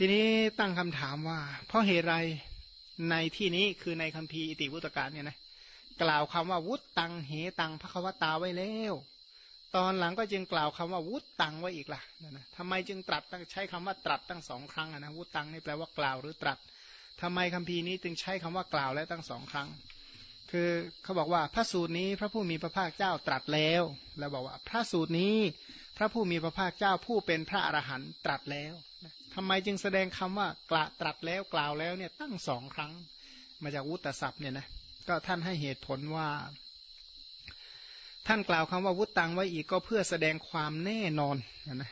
ทีนี้ตั้งคำถามว่า เพราะเหตุไรในที่นี้คือในคัมภีร์อิติวุตการเนี่ยนะกล่าวคำว่าวุตตังเหตังพระควตาไว้แล้ว ตอนหลังก็จึงกล่าวคำว่าวุตตังไว้อีกล่ะนะทำไมจึงตรัสตั้งใช้คำว่าตรัสตั้งสองครั้งนะวุตตังนี่แปลว่ากล่าวหรือตรัสทำไมคัมภีร์นี้จึงใช้คำว่ากล่าวแล้วตั้งสองครั้ง คือเขาบอกว่าพระสูตรนี้พระผู้มีพระภาคเจ้าตรัสแล้ว แล้วบอกว่าพระสูตรนี้พระผู้มีพระภาคเจ้าผู้เป็นพระอรหันต์ตรัสแล้วทำไมจึงแสดงคำว่ากละตรัสแล้วกล่าวแล้วเนี่ยตั้งสองครั้ง มาจากวุตตศัพท์เนี่ยนะก็ท่านให้เหตุผลว่า ท่านกล่าวคำว่าวุตตังไว้อีกก็เพื่อแสดงความแน่นอนนะ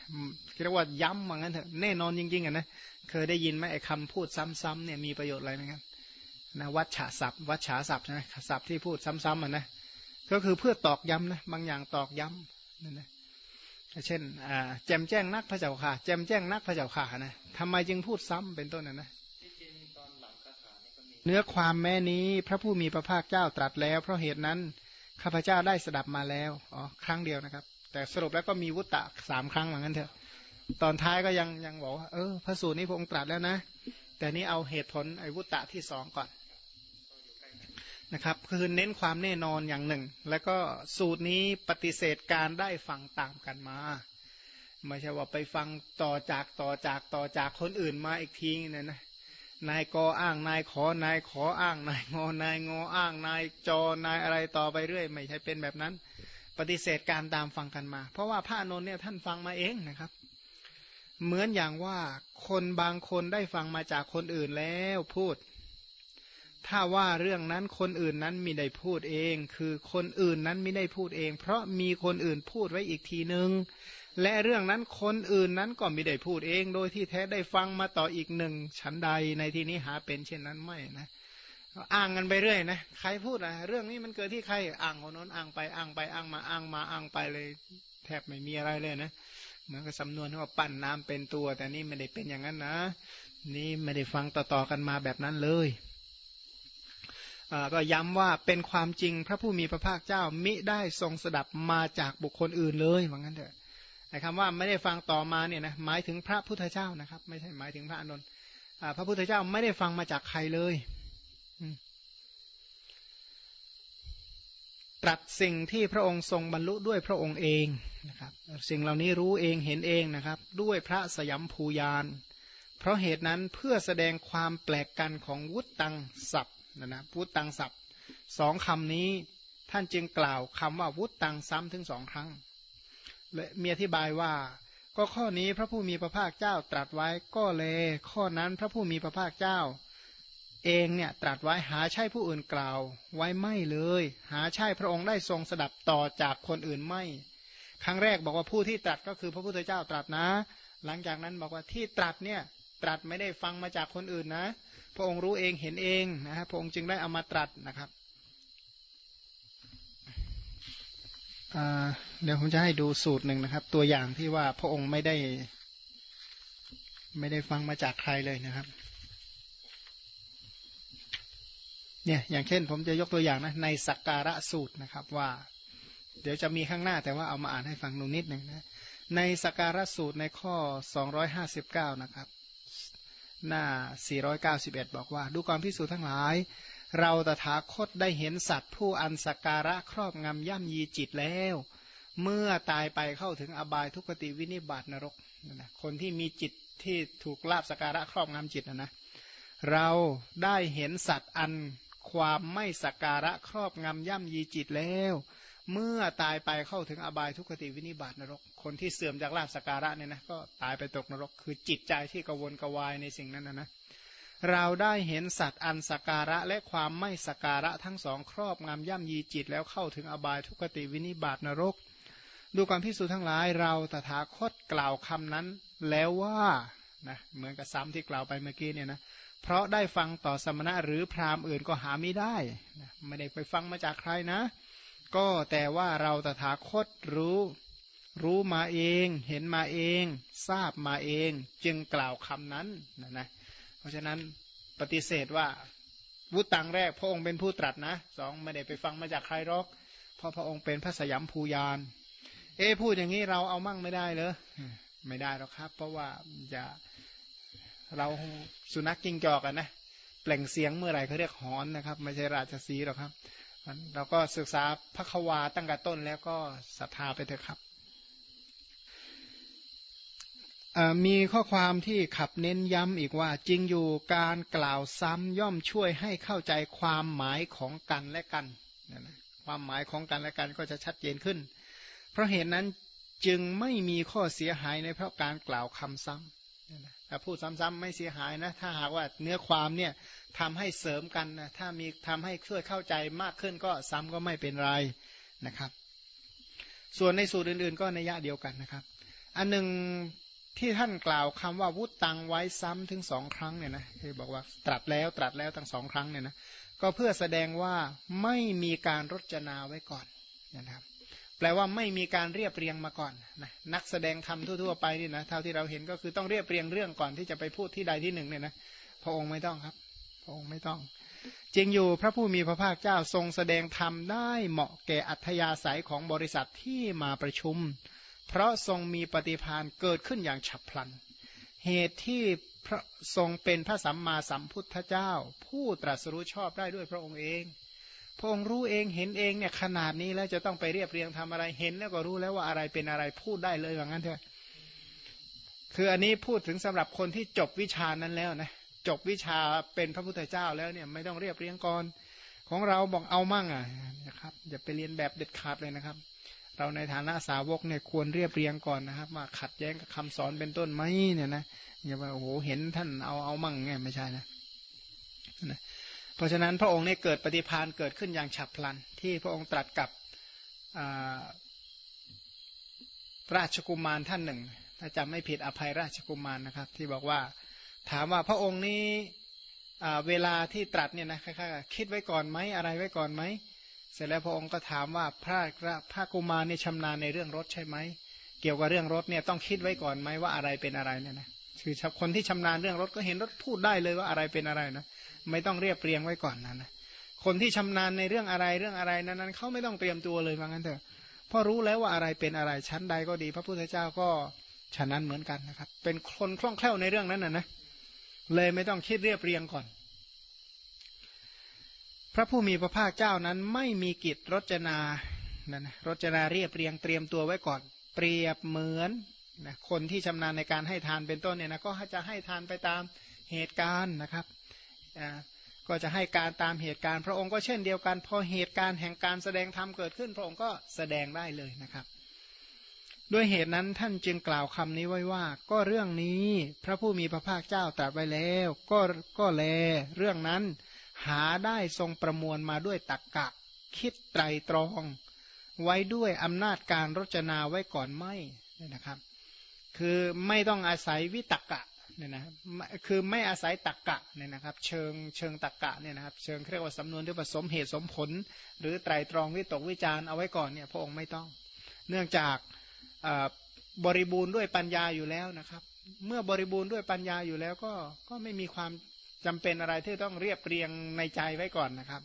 เรียกว่าย้ำว่างั้นเถอะแน่นอนจริงๆอะนะเคยได้ยินไหมไอ้คำพูดซ้ำๆเนี่ยมีประโยชน์อะไรไหมครับ นะวัชฉาศัพท์วัชฉาศัพท์ใช่ไหมศัพท์ที่พูดซ้ำๆอะนะก็คือเพื่อตอกย้ำนะบางอย่างตอกย้ำนั่นนะเช่นแจมแจ้งนักพระเจ้าค่ะ แจมแจ้งนักพระเจ้าค่ะนะทำไมจึงพูดซ้ำเป็นต้นนะนะเนื้อความแม่นี้พระผู้มีพระภาคเจ้าตรัสแล้ว เพราะเหตุนั้นข้าพเจ้าได้สดับมาแล้วอ๋อครั้งเดียวนะครับ แต่สรุปแล้วก็มีวุตตะสามครั้งเหมือนกันเถอะ ตอนท้ายก็ยังยังบอกว่าเออพระสูตรนี้พระองค์ตรัสแล้วนะ แต่นี้เอาเหตุผลไอ้วุตตะที่สองก่อน นะครับคือเน้นความแน่นอนอย่างหนึ่ง แล้วก็สูตรนี้ปฏิเสธการได้ฟังตามกันมาไม่ใช่ว่าไปฟังต่อจากต่อจากต่อจากคนอื่นมาอีกทีเนี่ยนะนายกออ้างนายขอนายขออ้างนายงอนายงออ้างนายจอนายอะไรต่อไปเรื่อย ไม่ใช่เป็นแบบนั้น ปฏิเสธการตามฟังกันมา เพราะว่าพระนนท์เนี่ยท่านฟังมาเองนะครับ เหมือนอย่างว่าคนบางคนได้ฟังมาจากคนอื่นแล้วพูด ถ้าว่าเรื่องนั้นคนอื่นนั้นมิได้พูดเอง คือคนอื่นนั้นไม่ได้พูดเอง เพราะมีคนอื่นพูดไว้อีกทีหนึ่งและเรื่องนั้นคนอื่นนั้นก็ไม่ได้พูดเอง โดยที่แท้ได้ฟังมาต่ออีกหนึ่งฉันใดในที่นี้หาเป็นเช่นนั้นไม่นะอ้างกันไปเรื่อยนะใครพูดอะเรื่องนี้มันเกิดที่ใครอ้างคนน้นอ้างไปอ้างไปอ้างมาอ้างมาอ้างไปเลย แทบไม่มีอะไรเลยนะเหมือนกับสำนวนที่ว่าปั้นน้ำเป็นตัว แต่นี่ไม่ได้เป็นอย่างนั้นนะ นี่ไม่ได้ฟังต่อๆกันมาแบบนั้นเลย ก็ย้ำว่าเป็นความจริงพระผู้มีพระภาคเจ้ามิได้ทรงสดับมาจากบุคคลอื่นเลยว่างั้นเถอะไอ้คำว่าไม่ได้ฟังต่อมาเนี่ยนะหมายถึงพระพุทธเจ้านะครับ ไม่ใช่หมายถึงพระอนุนพระพุทธเจ้าไม่ได้ฟังมาจากใครเลยตรัสสิ่งที่พระองค์ทรงบรรลุด้วยพระองค์เองนะครับ สิ่งเหล่านี้รู้เองเห็นเองนะครับ ด้วยพระสยามภูยานเพราะเหตุนั้นเพื่อแสดงความแปลกกันของวุตตังศัพ นะนะวุตตังศัพท์สองคำนี้ท่านจึงกล่าวคำว่าวุตตังซ้ำถึงสองครั้งและมีอธิบายว่า ก็ข้อนี้พระผู้มีพระภาคเจ้าตรัสไว้ก็เลย ข้อนั้นพระผู้มีพระภาคเจ้า เองเนี่ยตรัสไว้หาใช่ผู้อื่นกล่าว ไว้ไม่เลย หาใช่พระองค์ได้ทรงสดับต่อจากคนอื่นไม่ ครั้งแรกบอกว่าผู้ที่ตรัสก็คือพระพุทธเจ้าตรัสนะ หลังจากนั้นบอกว่าที่ตรัสเนี่ยตรัสไม่ได้ฟังมาจากคนอื่นนะ พระองค์รู้เองเห็นเองนะครับพระองค์จึงได้เอามาตรัสนะครับเดี๋ยวผมจะให้ดูสูตรหนึ่งนะครับ ตัวอย่างที่ว่าพระองค์ไม่ได้ ไม่ได้ฟังมาจากใครเลยนะครับเนี่ยอย่างเช่น ผมจะยกตัวอย่างนะในสักการะสูตรนะครับว่า เดี๋ยวจะมีข้างหน้าแต่ว่าเอามาอ่านให้ฟังนูนิดหนึ่งนะในสักการะสูตรในข้อ 259 นะครับ หน้า 491 บอกว่า ดูความพิสูจน์ทั้งหลาย เราตถาคตได้เห็นสัตว์ผู้อันสการะครอบงำย่ำยีจิตแล้ว เมื่อตายไปเข้าถึงอบายทุกติวินิบาตนรกนะคนที่มีจิตที่ถูกลาบสการะครอบงำจิตนะนะเราได้เห็นสัตว์อันความไม่สการะครอบงำย่ำยีจิตแล้ว เมื่อตายไปเข้าถึงอบายทุกติวินิบาตนรก คนที่เสื่อมจากลาบสการะเนี่ยนะก็ตายไปตกนรก คือจิตใจที่กวนกวายในสิ่งนั้นนะนะเราได้เห็นสัตว์อันสการะและความไม่สการะทั้งสองครอบงำย่ำยีจิตแล้วเข้าถึงอบายทุกขติวินิบาตนรก ดูความพิสูจน์ทั้งหลายเราตถาคตกล่าวคำนั้นแล้วว่านะเหมือนกับซ้ำที่กล่าวไปเมื่อกี้เนี่ยนะเพราะได้ฟังต่อสมณะหรือพราหมณ์อื่นก็หาไม่ได้นะไม่ได้ไปฟังมาจากใครนะ ก็แต่ว่าเราตถาคตรู้ รู้มาเอง เห็นมาเอง ทราบมาเอง จึงกล่าวคำนั้นนะนะเพราะฉะนั้นปฏิเสธว่าวุตังแรกพระองค์เป็นผู้ตรัสนะสองไม่ได้ไปฟังมาจากใครหรอกเพราะพระองค์เป็นพระสยามภูยาน เอ้พูดอย่างนี้เราเอามั่งไม่ได้เลยไม่ได้หรอกครับ เพราะว่าจะเราสุนัขกิ้งจอกอะนะเปล่งเสียงเมื่อไหร่เขาเรียกหอนนะครับ ไม่ใช่ราชสีหรอกครับเราก็ศึกษาพระควาตั้งแต่ต้นแล้วก็ศรัทธาไปเถอะครับ มีข้อความที่ขับเน้นย้ำอีกว่า จริงอยู่การกล่าวซ้ำย่อมช่วยให้เข้าใจความหมายของกันและกันความหมายของกันและกันก็จะชัดเจนขึ้น เพราะเหตุนั้นจึงไม่มีข้อเสียหายในเพราะการกล่าวคำซ้ำถ้าพูดซ้ำๆไม่เสียหายนะ ถ้าหากว่าเนื้อความเนี่ยทำให้เสริมกันนะ ถ้ามีทำให้ช่วยเข้าใจมากขึ้นก็ซ้ำก็ไม่เป็นไรนะครับ ส่วนในสูตรอื่นๆ ก็ในยะเดียวกันนะครับ อันหนึ่ง ที่ท่านกล่าวคำว่าวุตตังไว้ซ้ำถึงสองครั้งเนี่ยนะคือบอกว่าตรัสแล้วตรัสแล้วทั้งสองครั้งเนี่ยนะก็เพื่อแสดงว่าไม่มีการรจนาไว้ก่อนนะครับ แปลว่าไม่มีการเรียบเรียงมาก่อนนะนักแสดงธรรมทั่วๆไปนี่นะเท่าที่เราเห็นก็คือต้องเรียบเรียงเรื่องก่อนที่จะไปพูดที่ใดที่หนึ่งเนี่ยนะพระองค์ไม่ต้องครับพระองค์ไม่ต้องจริงอยู่พระผู้มีพระภาคเจ้าทรงแสดงธรรมได้เหมาะแก่อัธยาศัยของบริษัทที่มาประชุม เพราะทรงมีปฏิพานเกิดขึ้นอย่างฉับพลัน เหตุที่พระทรงเป็นพระสัมมาสัมพุทธเจ้า ผู้ตรัสรู้ชอบได้ด้วยพระองค์เอง พระองค์รู้เองเห็นเองเนี่ยขนาดนี้แล้วจะต้องไปเรียบเรียงทำอะไรเห็นแล้วก็รู้แล้วว่าอะไรเป็นอะไรพูดได้เลยว่างั้นเถอะคืออันนี้พูดถึงสำหรับคนที่จบวิชานั้นแล้วนะจบวิชาเป็นพระพุทธเจ้าแล้วเนี่ยไม่ต้องเรียบเรียงก่อนของเราบอกเอามั่งอะนะครับอย่าไปเรียนแบบเด็ดขาดเลยนะครับ เราในฐานะสาวกเนี่ยควรเรียบเรียงก่อนนะครับมาขัดแย้งกับคำสอนเป็นต้นไหมเนี่ยนะอย่าว่าโอ้โหเห็นท่านเอาเอามั่งไงไม่ใช่นะนะเพราะฉะนั้นพระองค์เนี่ยเกิดปฏิพานเกิดขึ้นอย่างฉับพลัน ที่พระองค์ตรัสกับราชกุมารท่านหนึ่ง ถ้าจำไม่ผิดอภัยราชกุมารนะครับ ที่บอกว่าถามว่าพระองค์นี้เวลาที่ตรัสเนี่ยนะค่ๆคิดไว้ก่อนไหมอะไรไว้ก่อนไหม เสร็จแล้วพระองค์ก็ถามว่าพระพระกุมารนี่ยชำนาญในเรื่องรถใช่ไหมเกี่ยวกับเรื่องรถเนี่ยต้องคิดไว้ก่อนไหมว่าอะไรเป็นอะไรเนี่ยนะคือคนที่ชำนาญเรื่องรถก็เห็นรถพูดได้เลยว่าอะไรเป็นอะไรนะไม่ต้องเรียบเรียงไว้ก่อนนะนะคนที่ชำนาญในเรื่องอะไรเรื่องอะไรนั้นเขาไม่ต้องเตรียมตัวเลยว่างั้นเถอะพราะรู้แล้วว่าอะไรเป็นอะไรชั้นใดก็ดี พระพุทธเจ้าก็ฉะนั้นเหมือนกันนะครับ เป็นคนคล่องแคล่วในเรื่องนั้นนะนะเลยไม่ต้องคิดเรียบเรียงก่อน พระผู้มีพระภาคเจ้านั้นไม่มีกิจรจนานะรจนาเรียบเรียงเตรียมตัวไว้ก่อน เปรียบเหมือนนะคนที่ชำนาญในการให้ทานเป็นต้นเนี่ยนะก็จะให้ทานไปตามเหตุการณ์นะครับอ่าก็จะให้การตามเหตุการณ์ พระองค์ก็เช่นเดียวกันพอเหตุการณ์แห่งการแสดงธรรมเกิดขึ้น พระองค์ก็แสดงได้เลยนะครับ ด้วยเหตุนั้นท่านจึงกล่าวคำนี้ไว้ว่า ก็เรื่องนี้พระผู้มีพระภาคเจ้าตรัสไว้แล้ว ก็ก็แล เรื่องนั้น หาได้ทรงประมวลมาด้วยตักกะ คิดไตรตรอง ไว้ด้วยอำนาจการรจนาไว้ก่อนไม่เนี่ยนะครับ คือไม่ต้องอาศัยวิตักกะเนี่ยนะคือไม่อาศัยตักกะเนี่ยนะครับ เชิงเชิงตักกะเนี่ยนะครับ เชิงเรียกว่าสำนวนที่ผสมเหตุสมผล หรือไตรตรองวิตกวิจารเอาไว้ก่อนเนี่ยพระองค์ไม่ต้อง เนื่องจากบริบูรณ์ด้วยปัญญาอยู่แล้วนะครับ เมื่อบริบูรณ์ด้วยปัญญาอยู่แล้วก็ก็ไม่มีความ จำเป็นอะไรที่ต้องเรียบเรียงในใจไว้ก่อนนะครับ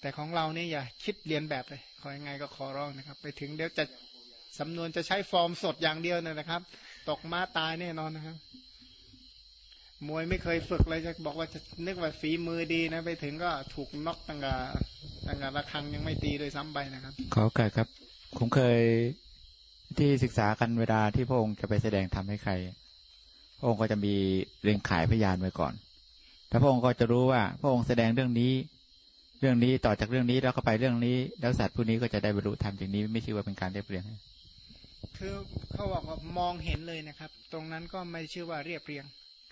แต่ของเราเนี่ยอย่าคิดเรียนแบบเลยขอยังไงก็ขอร้องนะครับ ไปถึงเดี๋ยวจะสำนวนจะใช้ฟอร์มสดอย่างเดียวเนี่ยนะครับ ตกมาตายแน่นอนนะครับ มวยไม่เคยฝึกเลยจะบอกว่าจะนึกว่าฝีมือดีนะ ไปถึงก็ถูกน็อกตั้งแต่ตั้งแต่ระคังยังไม่ตีโดยซ้ำไปนะครับ ขอโอกาสครับ ผมเคยที่ศึกษากันเวลาที่พระองค์จะไปแสดงทำให้ใคร พระองค์ก็จะมีเรียงขายพยานไว้ก่อน ถ้าพระองค์ก็จะรู้ว่า พระองค์แสดงเรื่องนี้ เรื่องนี้ต่อจากเรื่องนี้แล้วก็ไปเรื่องนี้ แล้วสัตว์ผู้นี้ก็จะได้บรรลุธรรมอย่างนี้ ไม่ใช่ว่าเป็นการเรียบเรียงคือเขาบอกว่ามองเห็นเลยนะครับ ตรงนั้นก็ไม่ชื่อว่าเรียบเรียง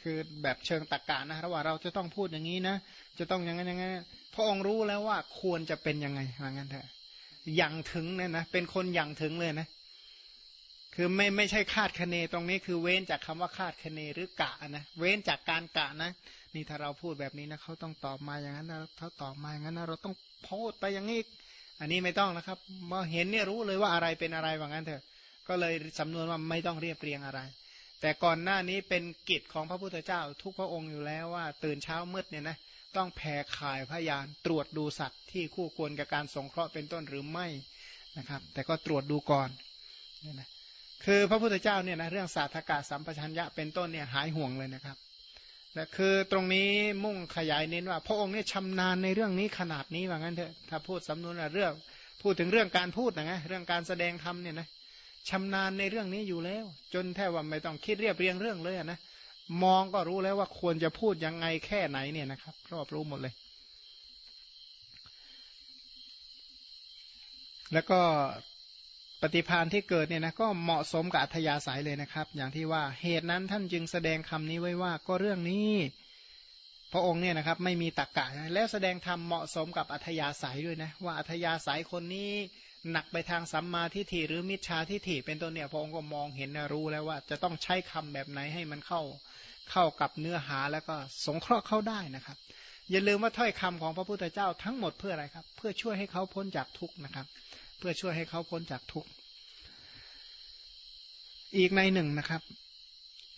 คือแบบเชิงตรกกะนะระหว่าเราจะต้องพูดอย่างนี้นะจะต้องอย่างนั้นอย่างนั้นพระองค์รู้แล้วว่าควรจะเป็นยังไงว่างั้นเถอะอย่างถึงเนี่ยนะเป็นคนอย่างถึงเลยนะ คือไม่ไม่ใช่คาดคะเนตรงนี้คือเว้นจากคำว่าคาดคะเนหรือกะนะเว้นจากการกะนะนี่ถ้าเราพูดแบบนี้นะเขาต้องตอบมาอย่างนั้นนะเขาตอบมาอย่างนั้นนะเราต้องพูดไปอย่างนี้อันนี้ไม่ต้องนะครับเมื่อเห็นเนี่ยรู้เลยว่าอะไรเป็นอะไรว่างั้นเถอะ ก็เลยสำนวนว่าไม่ต้องเรียบเรียงอะไร แต่ก่อนหน้านี้เป็นกิจของพระพุทธเจ้า ทุกพระองค์อยู่แล้วว่า ตื่นเช้ามืดเนี่ยนะต้องแผ่ข่ายพยานตรวจดูสัตว์ที่คู่ควรกับการสงเคราะห์เป็นต้นหรือไม่นะครับ แต่ก็ตรวจดูก่อนเนี่ยนะ คือพระพุทธเจ้าเนี่ยนะเรื่องศาสตกาสัมปชัญญะเป็นต้นเนี่ยหายห่วงเลยนะครับและคือตรงนี้มุ่งขยายเน้นว่า พระองค์เนี่ยชำนาญในเรื่องนี้ขนาดนี้ว่างั้นเถอะถ้าพูดสำนวนเรื่อง พูดถึงเรื่องการพูดนะไงเรื่องการแสดงธรรมเนี่ยนะชำนาญในเรื่องนี้อยู่แล้ว จนแทบว่าไม่ต้องคิดเรียบเรียงเรื่องเลยนะมองก็รู้แล้วว่าควรจะพูดยังไงแค่ไหนเนี่ยนะครับรอบรู้หมดเลย แล้วก็ ปฏิพานที่เกิดเนี่ยนะก็เหมาะสมกับอัธยาศัยเลยนะครับ อย่างที่ว่าเหตุนั้นท่านจึงแสดงคำนี้ไว้ว่าก็เรื่องนี้ พระองค์เนี่ยนะครับไม่มีตรกกะแล้วแสดงธรรมเหมาะสมกับอัธยาศัยด้วยนะว่าอัธยาศัยคนนี้หนักไปทางสัมมาทิฏฐิหรือมิจฉาทิฏฐิเป็นต้นเนี่ยพระองค์ก็มองเห็นรู้แล้วว่า จะต้องใช้คำแบบไหนให้มันเข้าเข้ากับเนื้อหาแล้วก็สงเคราะห์เข้าได้นะครับ อย่าลืมว่าถ้อยคำของพระพุทธเจ้าทั้งหมดเพื่ออะไรครับ เพื่อช่วยให้เขาพ้นจากทุกข์นะครับ เพื่อช่วยให้เขาพ้นจากทุกข์ อีกในหนึ่งนะครับ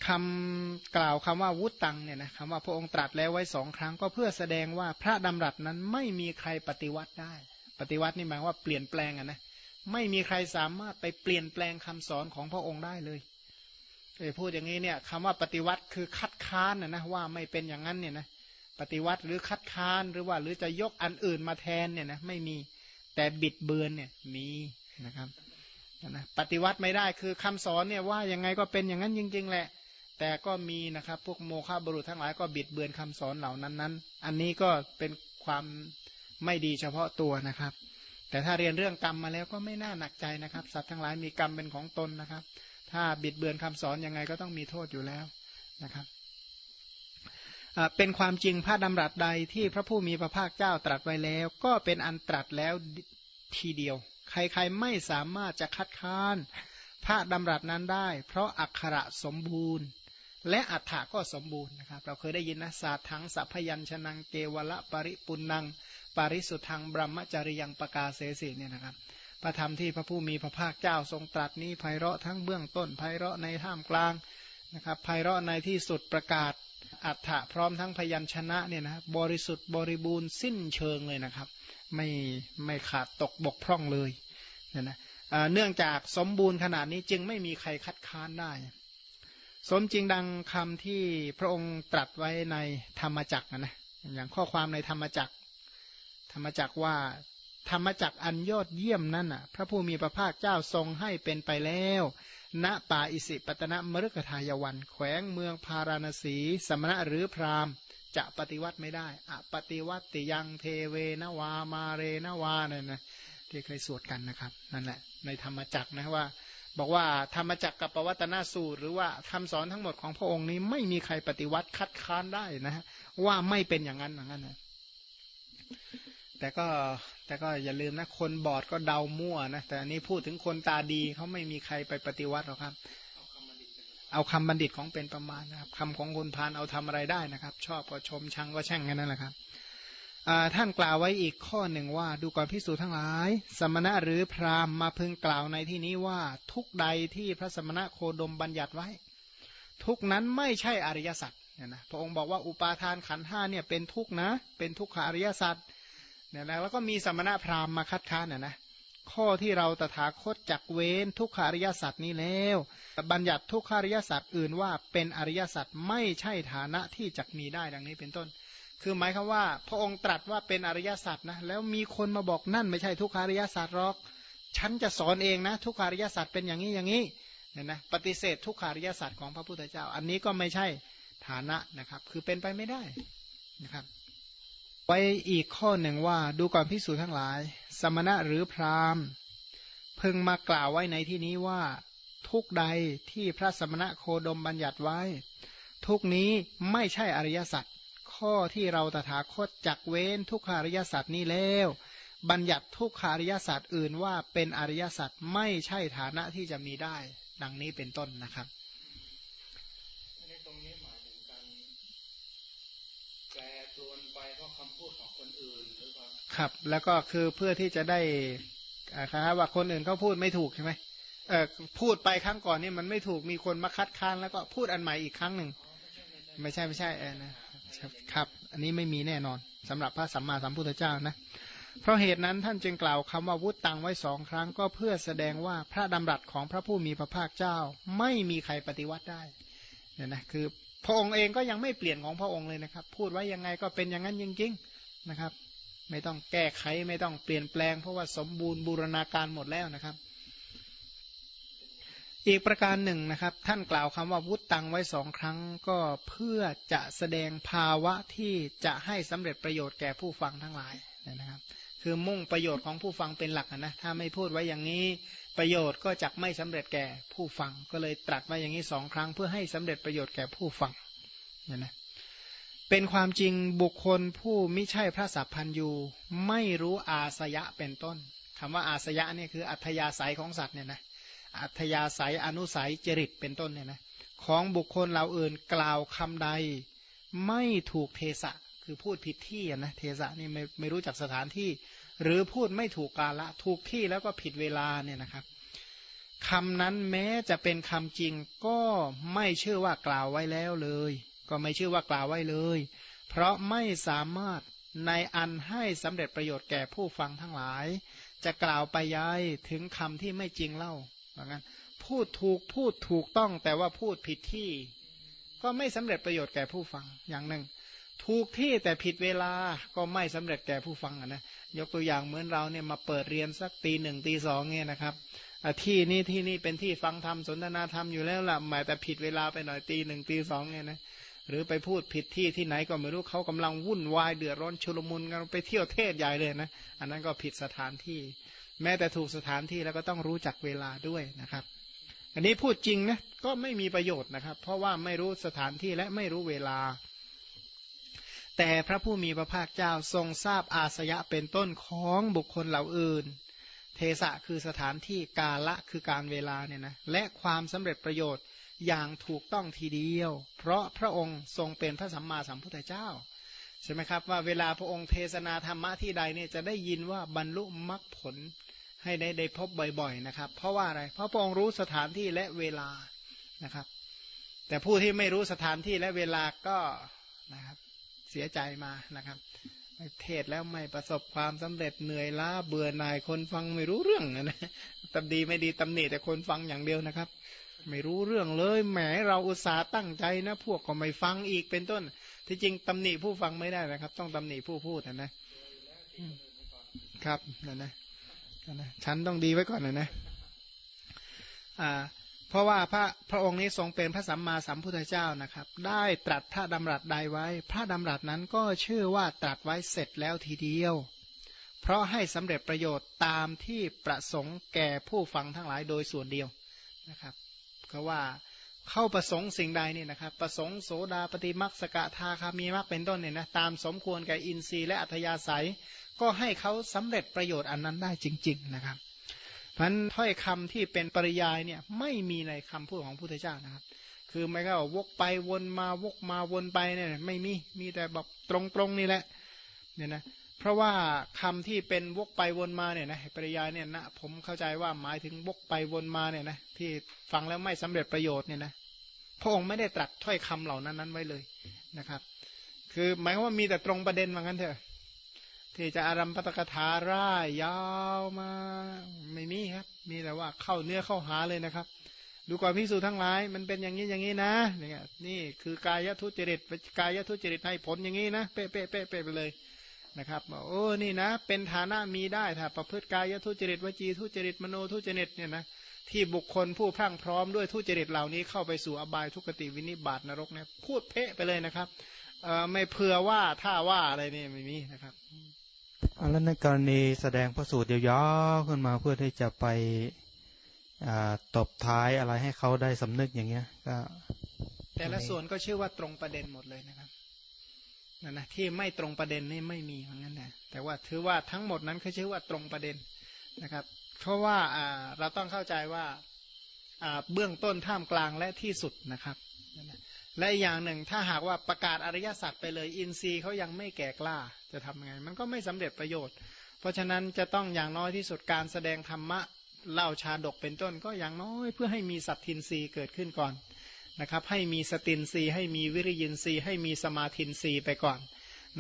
คำกล่าวคำว่าวุตตังเนี่ยนะคำว่าพระองค์ตรัสแล้วไว้สองครั้ง ก็เพื่อแสดงว่าพระดำรัสนั้นไม่มีใครปฏิวัติได้ ปฏิวัตินี่หมายว่าเปลี่ยนแปลงอะนะไม่มีใครสามารถไปเปลี่ยนแปลงคำสอนของพระองค์ได้เลยเอพูดอย่างนี้เนี่ยคำว่าปฏิวัติคือคัดค้านนะนะว่าไม่เป็นอย่างนั้นเนี่ยนะปฏิวัติหรือคัดค้านหรือว่าหรือจะยกอันอื่นมาแทนเนี่ยนะไม่มี แต่บิดเบือนเนี่ยมีนะครับนะปฏิวัติไม่ได้คือคำสอนเนี่ยว่ายังไงก็เป็นอย่างนั้นจริง ๆ แหละ แต่ก็มีนะครับพวกโมฆะบุรุษทั้งหลายก็บิดเบือนคำสอนเหล่านั้นนั้นอันนี้ก็เป็นความไม่ดีเฉพาะตัวนะครับ แต่ถ้าเรียนเรื่องกรรมมาแล้วก็ไม่น่าหนักใจนะครับ สัตว์ทั้งหลายมีกรรมเป็นของตนนะครับ ถ้าบิดเบือนคำสอนยังไงก็ต้องมีโทษอยู่แล้วนะครับ เป็นความจริงพระดำรัสใดที่พระผู้มีพระภาคเจ้าตรัสไว้แล้ว ก็เป็นอันตรัสแล้วทีเดียว ใครๆไม่สามารถจะคัดค้านพระดำรัสนั้นได้ เพราะอักขระสมบูรณ์ และอัฏฐาก็สมบูรณ์นะครับ เราเคยได้ยินนะศาสถังสัพยัญชนะเกวละปริปุนัง ปริสุทธังบรมจริยังประกาเสสิเนี่ยนะครับพระธรรมที่พระผู้มีพระภาคเจ้าทรงตรัสนี้ไพเราะทั้งเบื้องต้นไพเราะในท่ามกลางนะครับไพเราะในที่สุดประกาศ อัฏฐะพร้อมทั้งพยัญชนะเนี่ยนะบริสุทธิ์บริบูรณ์สิ้นเชิงเลยนะครับ ไม่ไม่ขาดตกบกพร่องเลยเนี่ยนะเนื่องจากสมบูรณ์ขนาดนี้จึงไม่มีใครคัดค้านได้ สมจริงดังคำที่พระองค์ตรัสไว้ในธรรมจักรนะอย่างข้อความในธรรมจักรธรรมจักรว่าธรรมจักรอันยอดเยี่ยมนั่นน่ะ พระผู้มีพระภาคเจ้าทรงให้เป็นไปแล้ว ณป่าอิสิปตนมฤคทายวัน แขวงเมืองพาราณสี สมณะหรือพราหมณ์ จะปฏิวัติไม่ได้อปฏิวัติยังเทเวนวามาเรนวาเนี่ยนะที่เคยสวดกันนะครับ นั่นแหละ ในธรรมจักรนะว่า บอกว่าธรรมจักรกับปวัตนาสูตร หรือว่าคำสอนทั้งหมดของพระองค์นี้ไม่มีใครปฏิวัติคัดค้านได้นะฮะว่าไม่เป็นอย่างนั้นอย่างนั้นนะแต่ก็ แต่ก็อย่าลืมนะ คนบอดก็เดามั่วนะแต่อันนี้พูดถึงคนตาดีเขาไม่มีใครไปปฏิวัติหรอกครับ เอาคำบัณฑิตของเป็นประมาณนะครับคำของคนพานเอาทำอะไรได้นะครับ ชอบก็ชมชังก็แช่งกันนั่นแหละครับท่านกล่าวไว้อีกข้อหนึ่งว่า ดูก่อนพิสูจทั้งหลาย สมณะหรือพราหมณ์มาพึงกล่าวในที่นี้ว่า ทุกใดที่พระสมณะโคดมบัญญัติไว้ ทุกนั้นไม่ใช่อริยสัจเนี่ยนะพระองค์บอกว่าอุปาทานขันห้าเนี่ยเป็นทุกนะ เป็นทุกขอริยสัจ เนี่ยนะแล้วก็มีสมณะพราหมณ์มาคัดค้านน่ยนะข้อที่เราตถาคตจักเว้นทุกขาริยสัจนี้แล้วบัญญัติทุกขาริยสัจอื่นว่าเป็นอริยสัจไม่ใช่ฐานะที่จักมีได้ดังนี้เป็นต้น คือหมายคือว่า พระองค์ตรัสว่าเป็นอริยสัจนะแล้วมีคนมาบอกนั่นไม่ใช่ทุกขาริยสัจหรอก ฉันจะสอนเองนะ ทุกขาริยสัจเป็นอย่างนี้อย่างนี้เนี่ยนะปฏิเสธทุกขาริยสัจของพระพุทธเจ้า อันนี้ก็ไม่ใช่ฐานะนะครับ คือเป็นไปไม่ได้นะครับ ไว้อีกข้อหนึ่งว่าดูก่อนพิสูจทั้งหลาย สมณะหรือพราหมณ์พึงมากล่าวไว้ในที่นี้ว่า ทุกใดที่พระสมณะโคดมบัญญัติไว้ ทุกนี้ไม่ใช่อริยสัจข้อที่เราตถาคตจักเว้นทุกขาริยสัจนี้แล้ว บัญญัติทุกขาริยสัจอื่นว่าเป็นอริยสัจไม่ใช่ฐานะที่จะมีได้ ดังนี้เป็นต้นนะครับ ครับ แล้วก็คือเพื่อที่จะได้ครับว่าคนอื่นเขาพูดไม่ถูกใช่ไหมเออพูดไปครั้งก่อนนี่มันไม่ถูกมีคนมาคัดค้านแล้วก็พูดอันใหม่อีกครั้งหนึ่งไม่ใช่ไม่ใช่เออนะครับ อันนี้ไม่มีแน่นอนสำหรับพระสัมมาสัมพุทธเจ้านะ เพราะเหตุนั้นท่านจึงกล่าวคำว่าวุตตังไว้สองครั้ง ก็เพื่อแสดงว่าพระดำรัสของพระผู้มีพระภาคเจ้า ไม่มีใครปฏิวัติได้เนี่ยนะคือ พระองค์เองก็ยังไม่เปลี่ยนของพระองค์เลยนะครับ พูดไว้ยังไงก็เป็นอย่างนั้นจริงๆนะครับ ไม่ต้องแก้ไขไม่ต้องเปลี่ยนแปลง เพราะว่าสมบูรณ์บูรณาการหมดแล้วนะครับ อีกประการหนึ่งนะครับ ท่านกล่าวคำว่าวุตตังไว้สองครั้งก็เพื่อจะแสดงภาวะที่จะให้สำเร็จประโยชน์แก่ผู้ฟังทั้งหลายนะครับ คือมุ่งประโยชน์ของผู้ฟังเป็นหลักนะถ้าไม่พูดไว้อย่างนี้ประโยชน์ก็จะไม่สำเร็จแก่ผู้ฟัง ก็เลยตรัสมาอย่างนี้สองครั้ง เพื่อให้สำเร็จประโยชน์แก่ผู้ฟังเนี่ยนะเป็นความจริงบุคคลผู้ไม่ใช่พระสัพพันยูไม่รู้อาสยะเป็นต้นคำว่าอาสยะเนี่ยคืออัธยาศัยของสัตว์เนี่ยนะอัธยาศัยอนุสัยจริตเป็นต้นเนี่ยนะของบุคคลเราอื่นกล่าวคำใด ไม่ถูกเทสะ คือพูดผิดที่นะเทสะนี่ไม่ไม่รู้จักสถานที่ หรือพูดไม่ถูกกาละถูกที่แล้วก็ผิดเวลาเนี่ยนะครับคำนั้นแม้จะเป็นคำจริงก็ไม่เชื่อว่ากล่าวไว้แล้วเลย ก็ไม่เชื่อว่ากล่าวไว้เลย เพราะไม่สามารถในอันให้สำเร็จประโยชน์แก่ผู้ฟังทั้งหลาย จะกล่าวไปย้ายถึงคำที่ไม่จริงเล่าเหมือนกันพูดถูกพูดถูกต้องแต่ว่าพูดผิดที่ ก็ไม่สำเร็จประโยชน์แก่ผู้ฟังอย่างหนึ่ง ถูกที่แต่ผิดเวลาก็ไม่สำเร็จแก่ผู้ฟังนะยกตัวอย่างเหมือนเราเนี่ยมาเปิดเรียนสักตีหนึ่งตีสองเนี่ยนะครับที่นี่ที่นี่เป็นที่ฟังธรรมสนทนาธรรมอยู่แล้วล่ะหมายแต่ผิดเวลาไปหน่อยตีหนึ่งตีสองเนี่ยนะหรือไปพูดผิดที่ที่ไหนก็ไม่รู้เขากำลังวุ่นวายเดือดร้อนชุลมุนกันไปเที่ยวเทศใหญ่เลยนะอันนั้นก็ผิดสถานที่ แม้แต่ถูกสถานที่แล้วก็ต้องรู้จักเวลาด้วยนะครับ อันนี้พูดจริงนะก็ไม่มีประโยชน์นะครับ เพราะว่าไม่รู้สถานที่และไม่รู้เวลา แต่พระผู้มีพระภาคเจ้าทรงทราบอาสยะเป็นต้นของบุคคลเหล่าอื่น เทสะคือสถานที่กาละคือการเวลาเนี่ยนะและความสำเร็จประโยชน์อย่างถูกต้องทีเดียว เพราะพระองค์ทรงเป็นพระสัมมาสัมพุทธเจ้าใช่ไหมครับว่าเวลาพระองค์เทศนาธรรมะที่ใดเนี่ยจะได้ยินว่าบรรลุมรรคผลให้ได้ได้พบบ่อยๆนะครับ เพราะว่าอะไร เพราะพระองค์รู้สถานที่และเวลานะครับ แต่ผู้ที่ไม่รู้สถานที่และเวลาก็นะครับ เสียใจมานะครับเทศแล้วไม่ประสบความสำเร็จเหนื่อยล้าเบื่อหน่ายคนฟังไม่รู้เรื่องนะตำดีไม่ดีตำหนิแต่คนฟังอย่างเดียวนะครับ ไม่รู้เรื่องเลยแหมเราอุตส่าห์ตั้งใจนะ พวกก็ไม่ฟังอีกเป็นต้น ที่จริงตำหนิผู้ฟังไม่ได้นะครับ ต้องตำหนิผู้พูดนะนะครับนะนะนะฉันต้องดีไว้ก่อนนะนะอ่า เพราะว่าพระพระองค์นี้ทรงเป็นพระสัมมาสัมพุทธเจ้านะครับ ได้ตรัสพระดำรัสใดไว้ พระดำรัสนั้นก็ชื่อว่าตรัสไว้เสร็จแล้วทีเดียว เพราะให้สำเร็จประโยชน์ตามที่ประสงค์แก่ผู้ฟังทั้งหลายโดยส่วนเดียวนะครับก็ว่าเข้าประสงค์สิ่งใดนี่นะครับ ประสงค์โสดาปฏิมักสกทาคามีมักเป็นต้นเนี่ยนะตามสมควรแก่อินทรีย์และอัธยาศัย ก็ให้เขาสำเร็จประโยชน์อันนั้นได้จริง ๆนะครับ พันถ้อยคำที่เป็นปริยายเนี่ยไม่มีในคำพูดของพระพุทธเจ้านะครับ คือไม่ก็วกไปวนมาวกมาวนไปเนี่ยไม่มีมีแต่แบบตรงๆนี่แหละเนี่ยนะเพราะว่าคำที่เป็นวกไปวนมาเนี่ยนะปริยายเนี่ยนะผมเข้าใจว่าหมายถึงวกไปวนมาเนี่ยนะที่ฟังแล้วไม่สำเร็จประโยชน์เนี่ยนะพระองค์ไม่ได้ตรัสถ้อยคำเหล่านั้นนั้นไว้เลยนะครับ คือหมายว่ามีแต่ตรงประเด็นว่างั้นเถอะ ที่จะอารัมปตกถาร่ายยาวมาไม่มีครับ มีแต่ว่าเข้าเนื้อเข้าหาเลยนะครับ ดูก่อนพิสูจทั้งหลาย มันเป็นอย่างนี้อย่างนี้นะนี่นี่คือกายทุจริตกายทุจริตให้ผลอย่างนี้นะเป๊ะเป๊ะเป๊ะเป๊ะไปเลยนะครับโอ้นี่นะ เป็นฐานะมีได้ถ้าประพฤติกายทุจริตวจีทุจริตมโนทุจริตเนี่ยนะที่บุคคลผู้พรั่งพร้อมด้วยทุจริตเหล่านี้เข้าไปสู่อบายทุกติวินิบาตนรกเนี่ยพูดเป๊ะไปเลยนะครับเออไม่เผื่อว่าถ้าว่าอะไรนี่ไม่มีนะครับ แล้วในกรณีแสดงพระสูตรยาวๆขึ้นมาเพื่อที่จะไปตบท้ายอะไรให้เขาได้สำนึกอย่างเงี้ย ก็ แต่ละส่วนก็ชื่อว่าตรงประเด็นหมดเลยนะครับนั่นนะที่ไม่ตรงประเด็นนี่ไม่มีเหมือนกันนะแต่ว่าถือว่าทั้งหมดนั้นเขาชื่อว่าตรงประเด็นนะครับ เพราะว่าเราต้องเข้าใจว่าเบื้องต้นท่ามกลางและที่สุดนะครับ และอย่างหนึ่งถ้าหากว่าประกาศอริยสัจไปเลยอินทรีย์เขายังไม่แก่กล้าจะทำไง มันก็ไม่สำเร็จประโยชน์ เพราะฉะนั้นจะต้องอย่างน้อยที่สุดการแสดงธรรมะเล่าชาดกเป็นต้นก็อย่างน้อยเพื่อให้มีสัตทินรีเกิดขึ้นก่อนนะครับ ให้มีสตินรีให้มีวิริยินรีให้มีสมาธินรีไปก่อน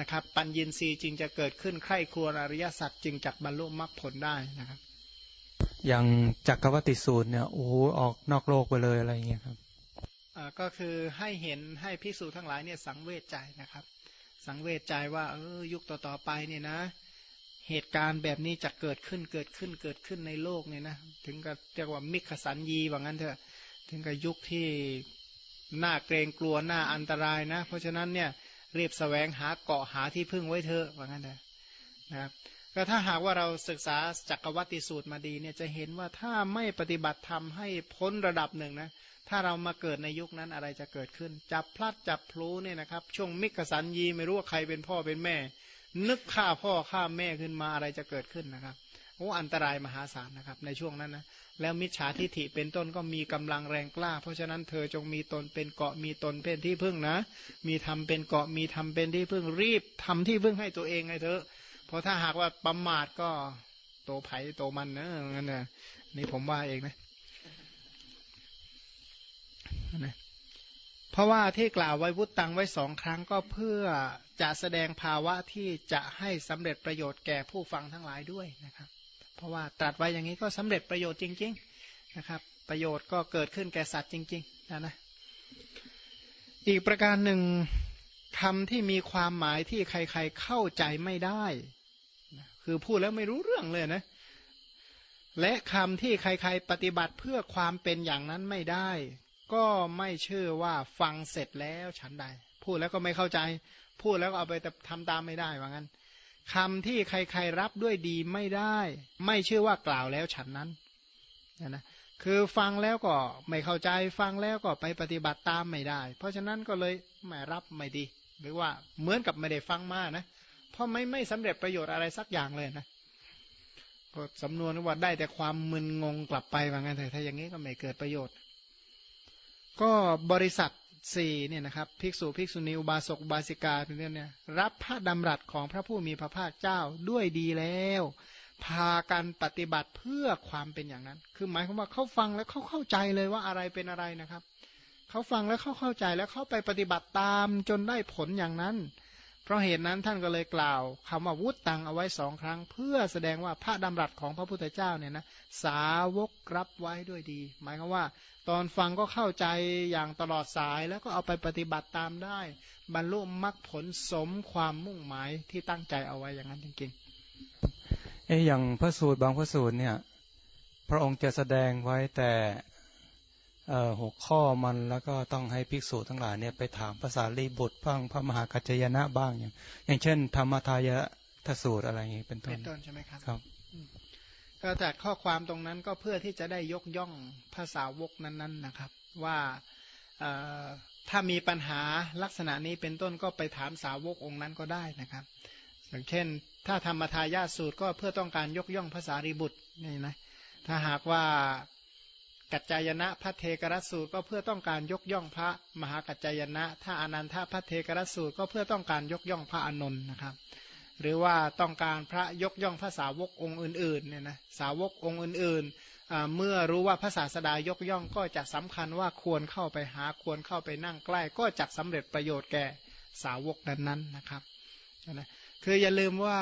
นะครับ ปัญญินรีจึงจะเกิดขึ้นใคร่ครวญอริยสัจจึงจักบรรลุมรรคผลได้นะครับ อย่างจักรวัติสูตรเนี่ยโอ้ออกนอกโลกไปเลยอะไรเงี้ยครับ ก็คือให้เห็นให้พิสูจทั้งหลายเนี่ยสังเวชใจนะครับ สังเวชใจว่าเออยุคต่อๆไปเนี่ยนะ เหตุการณ์แบบนี้จะเกิดขึ้นเกิดขึ้นเกิดขึ้นในโลกเนี่ยนะถึงกับเรียกว่ามิขสันยีว่างั้นเถอะถึงกับยุคที่น่าเกรงกลัวน่าอันตรายนะ เพราะฉะนั้นเนี่ยรีบสแสวงหาเกาะหาที่พึ่งไว้เถอะว่างั้นเถอะนะครับก็ถ้าหากว่าเราศึกษาจักรวัติสูตรมาดีเนี่ยจะเห็นว่าถ้าไม่ปฏิบัติธรรมให้พ้นระดับหนึ่งนะถ้าเรามาเกิดในยุคนั้นอะไรจะเกิดขึ้น จับพลัดจับพลูเนี่ยนะครับ ช่วงมิกสันยีไม่รู้ว่าใครเป็นพ่อเป็นแม่ นึกฆ่าพ่อฆ่าแม่ขึ้นมาอะไรจะเกิดขึ้นนะครับโอ้อันตรายมหาศาลนะครับ ในช่วงนั้นนะแล้วมิจฉาทิฐิเป็นต้นก็มีกำลังแรงกล้า เพราะฉะนั้นเธอจงมีตนเป็นเกาะมีตนเป็นที่พึ่งนะ มีทำเป็นเกาะมีทำเป็นที่พึ่งรีบทำที่พึ่งให้ตัวเองไงเถอะเพราะถ้าหากว่าประมาทก็โตไผ่โตมันนะงั้นนะนี่ผมว่าเองนะ นะเพราะว่าที่กล่าวไว้วุตตังไว้สองครั้งก็เพื่อจะแสดงภาวะที่จะให้สำเร็จประโยชน์แก่ผู้ฟังทั้งหลายด้วยนะครับ เพราะว่าตรัสไว้อย่างนี้ก็สำเร็จประโยชน์จริง ๆนะครับ ประโยชน์ก็เกิดขึ้นแก่สัตว์จริงๆนะนะอีกประการหนึ่งคำที่มีความหมายที่ใคร ๆเข้าใจไม่ได้ คือพูดแล้วไม่รู้เรื่องเลยนะและคำที่ใคร ๆ ปฏิบัติเพื่อความเป็นอย่างนั้นไม่ได้ ก็ไม่เชื่อว่าฟังเสร็จแล้วฉันใด พูดแล้วก็ไม่เข้าใจ พูดแล้วก็เอาไปทำตามไม่ได้ว่างั้นคำที่ใครๆรับด้วยดีไม่ได้ ไม่เชื่อว่ากล่าวแล้วฉันนั้นนะคือฟังแล้วก็ไม่เข้าใจฟังแล้วก็ไปปฏิบัติตามไม่ได้ เพราะฉะนั้นก็เลยไม่รับไม่ดี หรือว่าเหมือนกับไม่ได้ฟังมานะเพราะไม่ไม่สำเร็จประโยชน์อะไรสักอย่างเลยนะก็สำนวนว่าได้แต่ความมึนงงกลับไปว่างั้นแต่ถ้าอย่างนี้ก็ไม่เกิดประโยชน์ ก็บริษัทสี่เนี่ยนะครับภิกษุภิกษุณีอุบาสกอุบาสิกาเนี่ยเนี่ยรับพระดำรัสของพระผู้มีพระภาคเจ้าด้วยดีแล้ว พากันปฏิบัติเพื่อความเป็นอย่างนั้น คือหมายความว่าเขาฟังแล้วเขาเข้าใจเลยว่าอะไรเป็นอะไรนะครับเขาฟังแล้วเขาเข้าใจแล้วเขาไปปฏิบัติตามจนได้ผลอย่างนั้น เพราะเหตุนั้นท่านก็เลยกล่าวคำว่าวุตตังเอาไว้สองครั้ง เพื่อแสดงว่าพระดำรัสของพระพุทธเจ้าเนี่ยนะสาวกรับไว้ด้วยดี หมายความว่า ตอนฟังก็เข้าใจอย่างตลอดสายแล้วก็เอาไปปฏิบัติตามได้ บรรลุมรรคผลสมความมุ่งหมายที่ตั้งใจเอาไว้อย่างนั้นจริงๆเอ้อย่างพระสูตรบางพระสูตรเนี่ย พระองค์จะแสดงไว้แต่ หกข้อมันแล้วก็ต้องให้ภิกษุทั้งหลายเนี่ยไปถามภาษาลีบุตรพังพระมหากัจจยนะบ้างอย่าง อย่างเช่น ธรรมทายะทสูตรอะไรอย่างนี้เป็นต้นเป็นต้นใช่ไหมครับครับก็จากข้อความตรงนั้นก็เพื่อที่จะได้ยกย่องภาษาวกนั้นๆนะครับ ว่าถ้ามีปัญหาลักษณะนี้เป็นต้นก็ไปถามสาวกองค์นั้นก็ได้นะครับ อย่างเช่น ถ้าธรรมทายาสูตรก็เพื่อต้องการยกย่องภาษารีบุตรนี่นะถ้าหากว่า กัจจายนะพระเทกรสูตรก็เพื่อต้องการยกย่องพระมหากัจจายนะ ถ้าอนันทพระเทกรสูตรก็เพื่อต้องการยกย่องพระอนนท์นะครับ หรือว่าต้องการพระยกย่องภาษาวกองค์อื่นๆเนี่ยนะสาวกองค์อื่นๆ เมื่อรู้ว่าภาษาสดายกย่องก็จะสำคัญว่าควรเข้าไปหาควรเข้าไปนั่งใกล้ก็จะสำเร็จประโยชน์แก่สาวกนั้นๆนะครับนะคืออย่าลืมว่า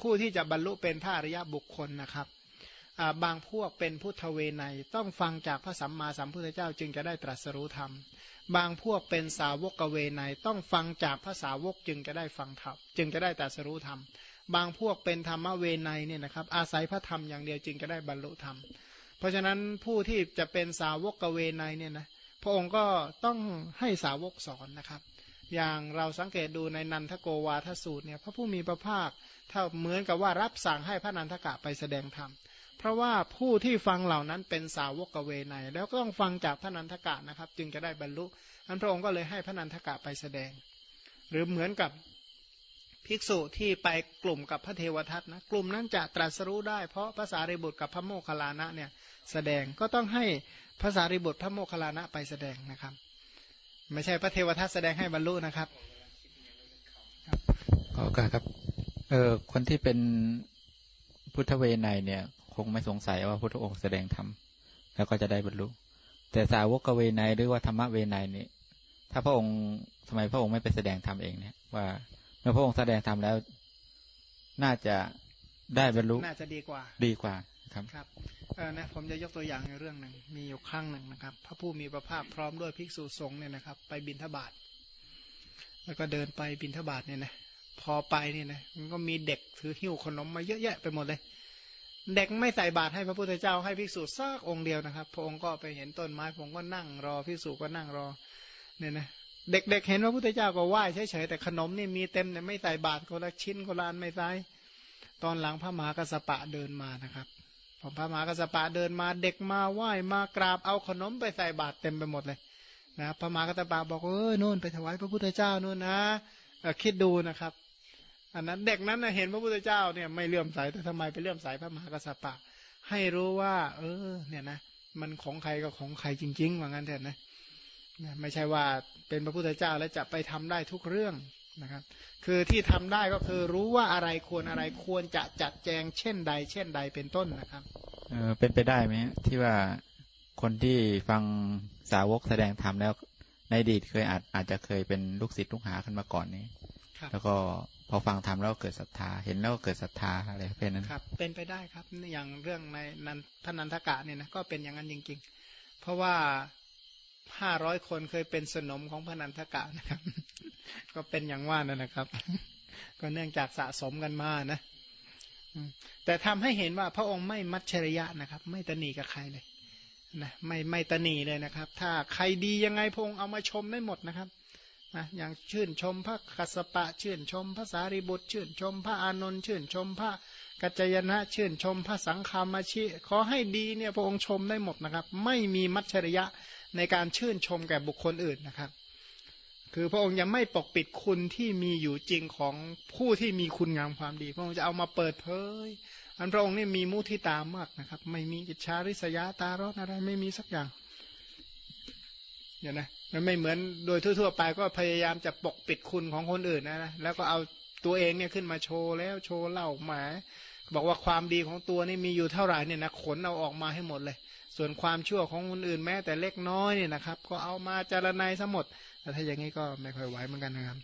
ผู้ที่จะบรรลุเป็นพระอริยบุคคลนะครับ บางพวกเป็นพุทธเวไนต้องฟังจากพระสัมมาสัมพุทธเจ้าจึงจะได้ตรัสรู้ธรรม บางพวกเป็นสาวกเวไนต้องฟังจากภาษาวกจึงจะได้ฟังธรรมจึงจะได้แต่สรู้ธรรม บางพวกเป็นธรรมเวไนเนี่ยนะครับอาศัยพระธรรมอย่างเดียวจึงจะได้บรรลุธรรม เพราะฉะนั้นผู้ที่จะเป็นสาวกเวไนเนี่ยนะพระองค์ก็ต้องให้สาวกสอนนะครับ อย่างเราสังเกตดูในนันทโกวาทสูตรเนี่ยพระผู้มีพระภาค ถ้าเหมือนกับว่ารับสั่งให้พระนันทกะไปแสดงธรรม ราะว่าผู้ที่ฟังเหล่านั้นเป็นสาวกเวไนแล้วก็ต้องฟังจากพระนันทกะนะครับ จึงจะได้บรรลุอันพระองค์ก็เลยให้พระนันทกะไปแสดง หรือเหมือนกับภิกษุที่ไปกลุ่มกับพระเทวทัตนะกลุ่มนั้นจะตรัสรู้ได้ เพราะภาษาริบุตรกับพระโมคคัลลานะเนี่ยแสดงก็ต้องให้ภาษาริบุตรพระโมคคัลลานะไปแสดงนะครับ ไม่ใช่พระเทวทัตแสดงให้บรรลุนะครับขอการครับเออคนที่เป็นพุทธเวไนเนี่ย คงไม่สงสัยว่าพุทธองค์แสดงธรรมแล้วก็จะได้บรรลุ แต่สาวกเวไนหรือว่าธรรมเวไนนี่ถ้าพระองค์ทำไมพระองค์ไม่ไปแสดงธรรมเองเนี่ยว่าเมื่อพระองค์แสดงธรรมแล้ว น่าจะได้บรรลุน่าจะดีกว่า ดีกว่าครับครับเออนะผมจะยกตัวอย่างในเรื่องหนึ่งมีอยู่ครั้งหนึ่งนะครับ พระผู้มีพระภาคพร้อมด้วยภิกษุสงฆ์เนี่ยนะครับ ไปบิณฑบาตแล้วก็เดินไปบิณฑบาตเนี่ยนะพอไปเนี่ยนะมันก็มีเด็กถือหิ้วขนมมาเยอะแยะไปหมดเลย เด็กไม่ใส่บาตรให้พระพุทธเจ้าให้ภิกษุซักองค์เดียวนะครับ พระองค์ก็ไปเห็นต้นไม้ผมก็นั่งรอภิกษุก็นั่งรอเนี่ยนะเด็กๆเห็นพระพุทธเจ้าก็ไหว้เฉยๆแต่ขนมนี่มีเต็มเนี่ยไม่ใส่บาตรคนละชิ้นคนละอันไม่ใส่ตอนหลังพระมหากัสสปะเดินมานะครับพอพระมหากัสสปะเดินมาเด็กมาไหว้มากราบเอาขนมไปใส่บาตรเต็มไปหมดเลยนะพระมหากัสสปะบอกเออนู่นไปถวายพระพุทธเจ้านู่นนะคิดดูนะครับ อันนั้นเด็กนั้นนะเห็นพระพุทธเจ้าเนี่ยไม่เลื่อมใสแต่ทำไมไปเลื่อมใสพระมหากัสสปะ ให้รู้ว่า เออ เนี่ยนะมันของใครก็ของใครจริงๆว่างั้นเถอะนะนะไม่ใช่ว่าเป็นพระพุทธเจ้าแล้วจะไปทำได้ทุกเรื่องนะครับ คือที่ทำได้ก็คือรู้ว่าอะไรควรอะไรควรจะจัดแจงเช่นใด เช่นใดเป็นต้นนะครับเออเป็นไปได้ไหมฮะที่ว่าคนที่ฟังสาวกแสดงธรรมแล้วในอดีตเคยอาจอาจจะเคยเป็นลูกศิษย์ลูกหาขึ้นมาก่อนนี้ครับแล้วก็ พอฟังธรรมแล้วเกิดศรัทธา เห็นแล้วก็เกิดศรัทธาอะไรเป็นนั้นครับ เป็นไปได้ครับ อย่างเรื่องในนันพนันทกะเนี่ยนะก็เป็นอย่างนั้นจริง ๆ เพราะว่าห้าร้อยคนเคยเป็นสนมของพนันทกะนะครับ ก็เป็นอย่างว่านั่นนะครับ ก็เนื่องจากสะสมกันมานะแต่ทำให้เห็นว่าพระองค์ไม่มัจฉริยะนะครับ ไม่ตนีกับใครเลยนะไม่ไม่ตนีเลยนะครับ ถ้าใครดียังไงพงค์เอามาชมได้หมดนะครับ นะอย่างชื่นชมพระกัสปะ ชื่นชมพระสารีบุตร ชื่นชมพระอานนท์ชื่นชมพระกัจจยนะชื่นชมพระสังฆามาชิ ขอให้ดีเนี่ยพระองค์ชมได้หมดนะครับ ไม่มีมัจฉริยะในการชื่นชมแก่บุคคลอื่นนะครับ คือพระองค์ยังไม่ปกปิดคุณที่มีอยู่จริงของผู้ที่มีคุณงามความดี พระองค์จะเอามาเปิดเผยอันพระองค์นี่มีมุทิตามากนะครับ ไม่มีอิจฉาริษยาตาร้อนอะไรไม่มีสักอย่างเนี่ยนะมันไม่เหมือนโดยทั่วๆไปก็พยายามจะปกปิดคุณของคนอื่นนะนะแล้วก็เอาตัวเองเนี่ยขึ้นมาโชว์แล้วโชว์เล่าหมา บอกว่าความดีของตัวนี่มีอยู่เท่าไหร่เนี่ยนะขนเอาออกมาให้หมดเลย ส่วนความชั่วของคนอื่นแม้แต่เล็กน้อยเนี่ยนะครับ ก็เอามาจารณัยซะหมดแต่ถ้าอย่างนี้ก็ไม่ค่อยไหวเหมือนกันนะครับ